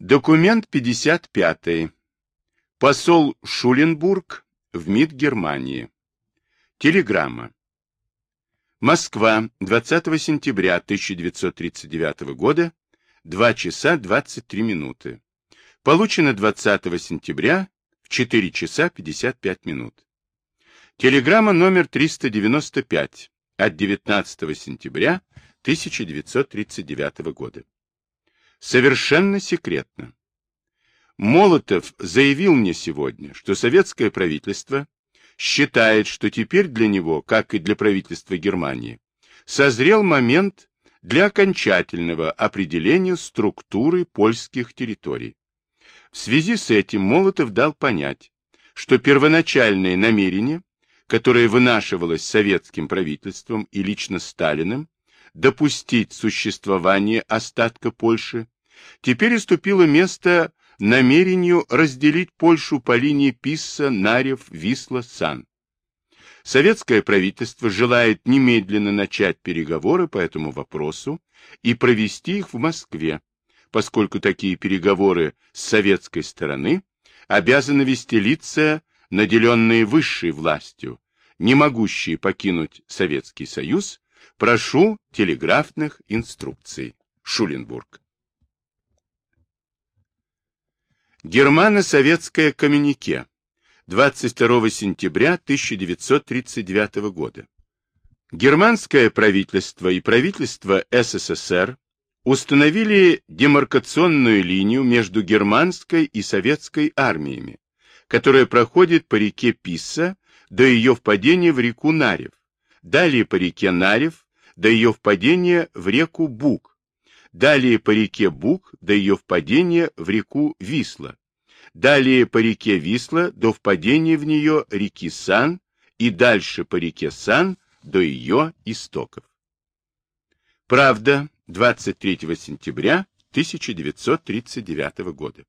Документ 55. Посол Шуленбург в МИД Германии. Телеграмма. Москва, 20 сентября 1939 года, 2 часа 23 минуты. Получено 20 сентября в 4 часа 55 минут. Телеграмма номер 395 от 19 сентября 1939 года. Совершенно секретно. Молотов заявил мне сегодня, что советское правительство считает, что теперь для него, как и для правительства Германии, созрел момент для окончательного определения структуры польских территорий. В связи с этим Молотов дал понять, что первоначальное намерение, которое вынашивалось советским правительством и лично Сталиным, допустить существование остатка Польши, теперь уступило место намерению разделить Польшу по линии Писса, Нарев, Висла, Сан. Советское правительство желает немедленно начать переговоры по этому вопросу и провести их в Москве, поскольку такие переговоры с советской стороны обязаны вести лица, наделенные высшей властью, не могущие покинуть Советский Союз, прошу телеграфных инструкций. Шуленбург. Германо-советское коммюнике 22 сентября 1939 года. Германское правительство и правительство СССР установили демаркационную линию между германской и советской армиями, которая проходит по реке Писса до ее впадения в реку Нарев, далее по реке Нарев до ее впадения в реку Буг, далее по реке Буг до ее впадения в реку Висла, далее по реке Висла до впадения в нее реки Сан и дальше по реке Сан до ее истоков. Правда, 23 сентября 1939 года.